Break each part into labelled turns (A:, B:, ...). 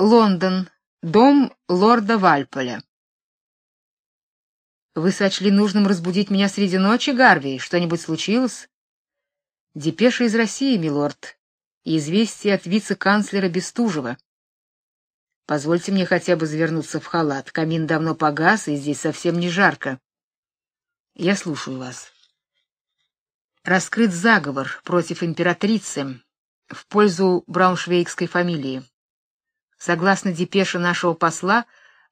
A: Лондон. Дом лорда Вальполя. Вы сочли нужным разбудить меня среди ночи, Гарви? Что-нибудь случилось? Депеша из России, милорд, и известие от вице-канцлера Бестужева. Позвольте мне хотя бы завернуться в халат. Камин давно погас, и здесь совсем не жарко. Я слушаю вас. Раскрыт заговор против императрицы в пользу брауншвейгской фамилии. Согласно депеше нашего посла,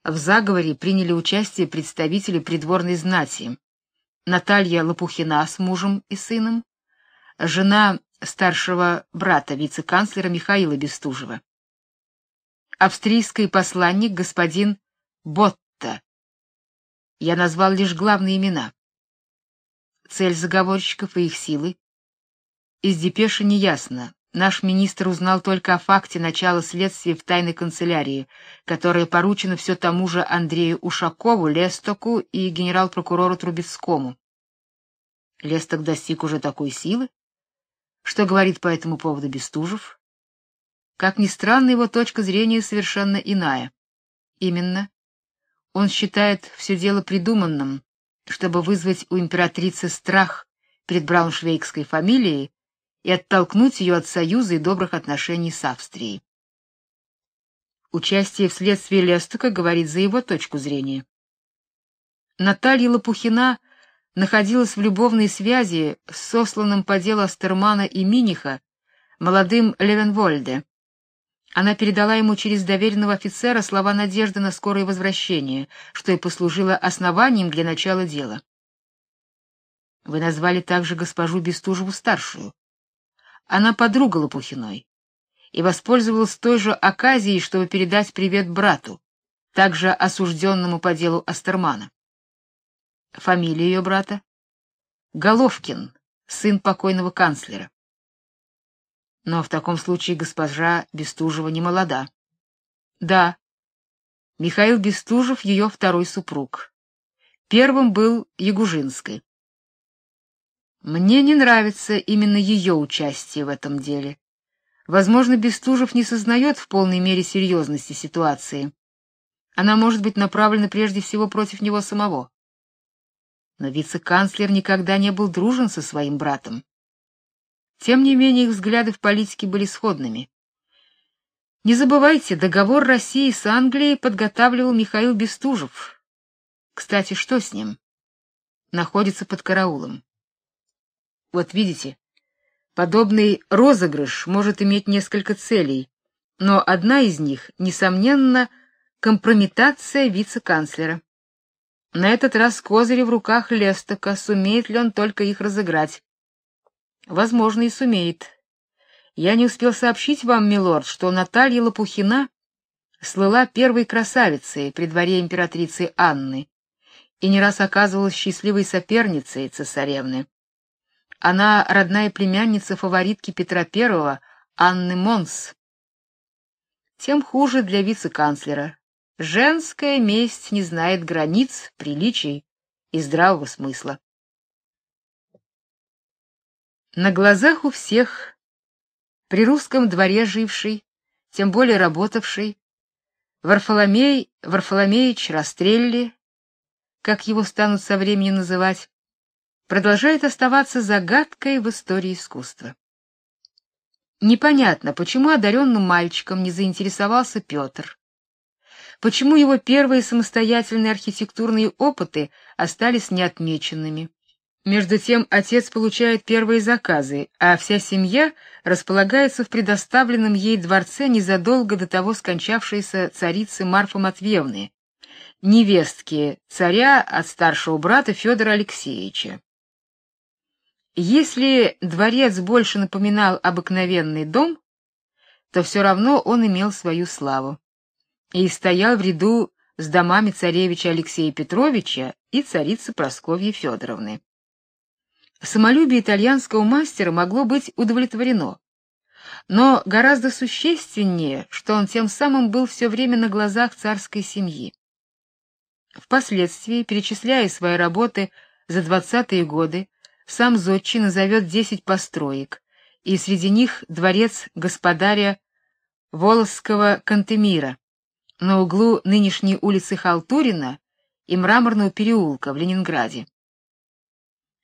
A: в заговоре приняли участие представители придворной знати: Наталья Лопухина с мужем и сыном, жена старшего брата вице-канцлера Михаила Бестужева, австрийский посланник господин Ботта. Я назвал лишь главные имена. Цель заговорщиков и их силы из депеши неясно. Наш министр узнал только о факте начала следствия в тайной канцелярии, которое поручено все тому же Андрею Ушакову, Лестоку и генерал-прокурору Трубецкому. Лесток достиг уже такой силы, что говорит по этому поводу Бестужев? Как ни странно, его точка зрения совершенно иная. Именно он считает все дело придуманным, чтобы вызвать у императрицы страх перед брауншвейгской фамилией и оттолкнуть ее от союза и добрых отношений с Австрией. Участие в следствии Лестока говорит за его точку зрения. Наталья Лопухина находилась в любовной связи с сосланным по делу Астермана и Миниха молодым Левенвольде. Она передала ему через доверенного офицера слова надежды на скорое возвращение, что и послужило основанием для начала дела. Вы назвали также госпожу Бестужеву старшую. Она подруга Лопухиной и воспользовалась той же оказией, чтобы передать привет брату, также осужденному по делу Астермана. Фамилия ее брата Головкин, сын покойного канцлера. Но в таком случае госпожа Бестужева не молода. Да. Михаил Бестужев ее второй супруг. Первым был Ягужинский. Мне не нравится именно ее участие в этом деле. Возможно, Бестужев не сознает в полной мере серьезности ситуации. Она может быть направлена прежде всего против него самого. Но вице-канцлер никогда не был дружен со своим братом. Тем не менее, их взгляды в политике были сходными. Не забывайте, договор России с Англией подготавливал Михаил Бестужев. Кстати, что с ним? Находится под караулом. Вот видите, подобный розыгрыш может иметь несколько целей, но одна из них несомненно компрометация вице-канцлера. На этот раз козыри в руках Лестока, сумеет ли он только их разыграть? Возможно, и сумеет. Я не успел сообщить вам, милорд, что Наталья Лопухина слыла первой красавицей при дворе императрицы Анны и не раз оказывалась счастливой соперницей цесаревны. Она родная племянница фаворитки Петра I, Анны Монс. Тем хуже для вице-канцлера. Женская месть не знает границ, приличий и здравого смысла. На глазах у всех, при русском дворе живший, тем более работавший, Варфоломей Варфоломеич Растрелли, как его станут со временем называть, продолжает оставаться загадкой в истории искусства. Непонятно, почему одаренным мальчиком не заинтересовался Петр. Почему его первые самостоятельные архитектурные опыты остались неотмеченными. Между тем отец получает первые заказы, а вся семья располагается в предоставленном ей дворце незадолго до того скончавшейся царицы Марфы Матвеевны, невестки царя от старшего брата Федора Алексеевича. Если дворец больше напоминал обыкновенный дом, то все равно он имел свою славу и стоял в ряду с домами царевича Алексея Петровича и царицы Прасковьи Федоровны. Самолюбие итальянского мастера могло быть удовлетворено, но гораздо существеннее, что он тем самым был все время на глазах царской семьи. Впоследствии, перечисляя свои работы за двадцатые годы, сам зодчий назовет десять построек, и среди них дворец господаря Волосского Кантемира на углу нынешней улицы Халтурина и Мраморного переулка в Ленинграде.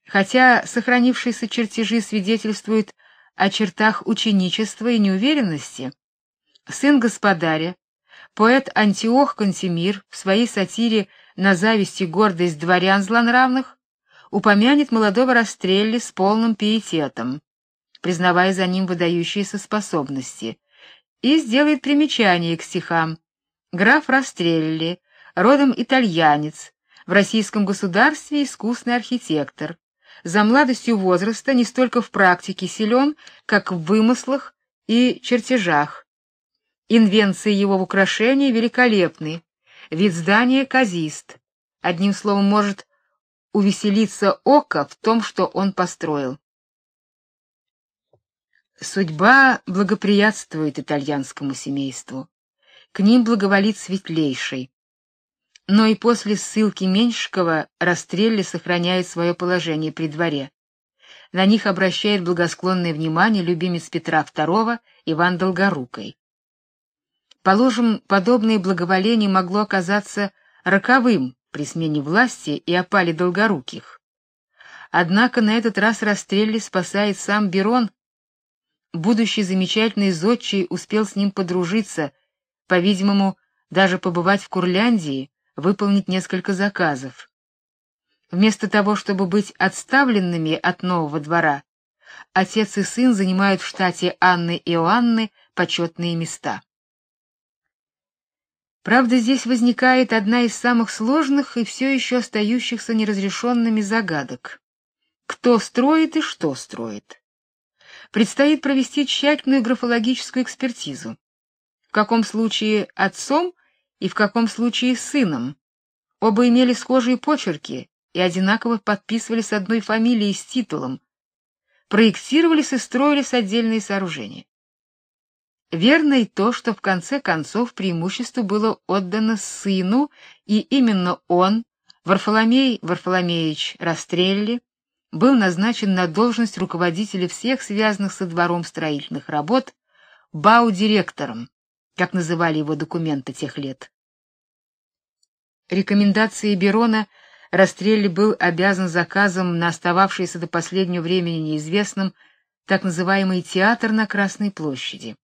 A: Хотя сохранившиеся чертежи свидетельствуют о чертах ученичества и неуверенности, сын господаря, поэт Антиох Кантемир в своей сатире «На зависть и гордость дворян злонравных» упомянет молодого Растрелли с полным пиететом, признавая за ним выдающиеся способности, и сделает примечание к стихам. Граф Растрелли, родом итальянец, в российском государстве искусный архитектор, за младостью возраста не столько в практике силен, как в вымыслах и чертежах. Инвенции его в украшении великолепны, вид здания казист. Одним словом, может увеселиться око в том, что он построил. Судьба благоприятствует итальянскому семейству. К ним благоволит светлейший но и после ссылки Меньшикова Растрелли сохраняет свое положение при дворе. На них обращает благосклонное внимание любимец Петра II Иван Долгорукий. Положим, подобное благоволение могло оказаться роковым при смене власти и опале Долгоруких. Однако на этот раз Растрелли спасает сам Берон. Будущий замечательный зодчий успел с ним подружиться, по-видимому, даже побывать в Курляндии, выполнить несколько заказов. Вместо того, чтобы быть отставленными от нового двора, отец и сын занимают в штате Анны и Иоанны почетные места. Правда, здесь возникает одна из самых сложных и все еще остающихся неразрешенными загадок. Кто строит и что строит? Предстоит провести тщательную графологическую экспертизу. В каком случае отцом и в каком случае сыном. Оба имели схожие почерки и одинаково подписывались одной фамилией с титулом. Проектировались и строились отдельные сооружения. Верно и то, что в конце концов преимущество было отдано сыну, и именно он, Варфоломей Варфоломеевич Растрелли, был назначен на должность руководителя всех связанных со двором строительных работ бау-директором, как называли его документы тех лет. Рекомендации Берона Растрелли был обязан заказом на остававшийся до последнего времени неизвестным так называемый театр на Красной площади.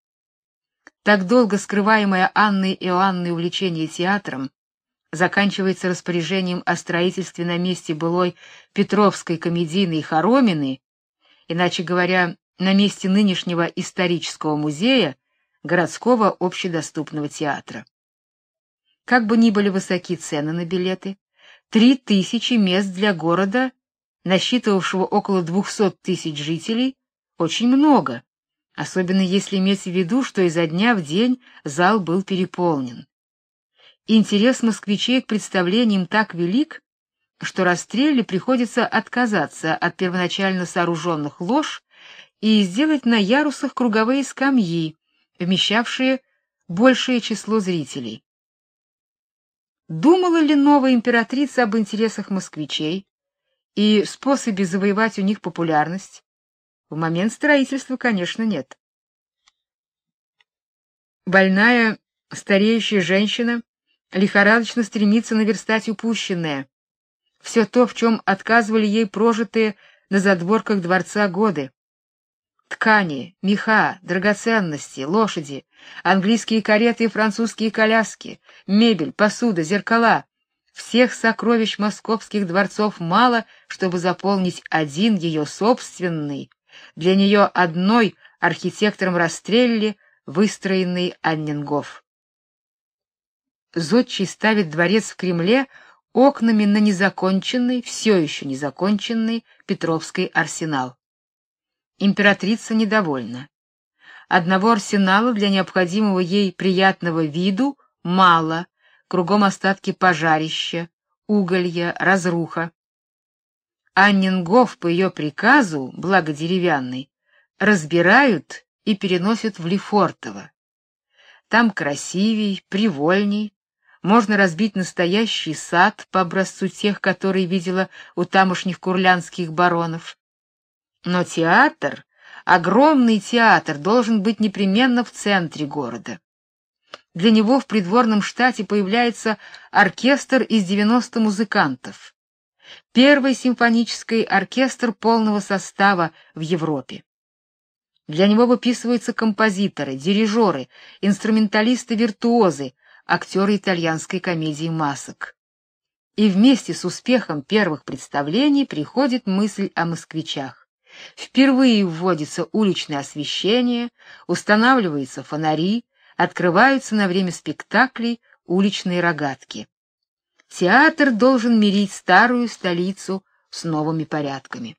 A: Так долго скрываемое Анной Иоанной увлечение театром заканчивается распоряжением о строительстве на месте былой Петровской комедийной хоромины, иначе говоря, на месте нынешнего исторического музея, городского общедоступного театра. Как бы ни были высоки цены на билеты, три тысячи мест для города, насчитывавшего около двухсот тысяч жителей, очень много, особенно если иметь в виду, что изо дня в день зал был переполнен. Интерес москвичей к представлениям так велик, что расстреле приходится отказаться от первоначально сооруженных лож и сделать на ярусах круговые скамьи, вмещавшие большее число зрителей. Думала ли новая императрица об интересах москвичей и способе завоевать у них популярность? В момент строительства, конечно, нет. Больная, стареющая женщина лихорадочно стремится наверстать упущенное. Все то, в чем отказывали ей прожитые на задворках дворца годы ткани, меха, драгоценности, лошади, английские кареты и французские коляски, мебель, посуда, зеркала. Всех сокровищ московских дворцов мало, чтобы заполнить один ее собственный, для нее одной архитектором Растрелли выстроенный Аннингоф. Зодчий ставит дворец в Кремле окнами на незаконченный, все еще незаконченный Петровский арсенал. Императрица недовольна. Одного арсенала для необходимого ей приятного виду мало, кругом остатки пожарища, уголья, разруха. Аннингов по ее приказу, благо деревянный, разбирают и переносят в Лефортово. Там красивей, привольней, можно разбить настоящий сад по образцу тех, которые видела у тамошних курлянских баронов. Но театр Огромный театр должен быть непременно в центре города. Для него в придворном штате появляется оркестр из 90 музыкантов. Первый симфонический оркестр полного состава в Европе. Для него выписываются композиторы, дирижеры, инструменталисты-виртуозы, актеры итальянской комедии масок. И вместе с успехом первых представлений приходит мысль о москвичах. Впервые вводится уличное освещение, устанавливаются фонари, открываются на время спектаклей уличные рогатки. Театр должен мирить старую столицу с новыми порядками.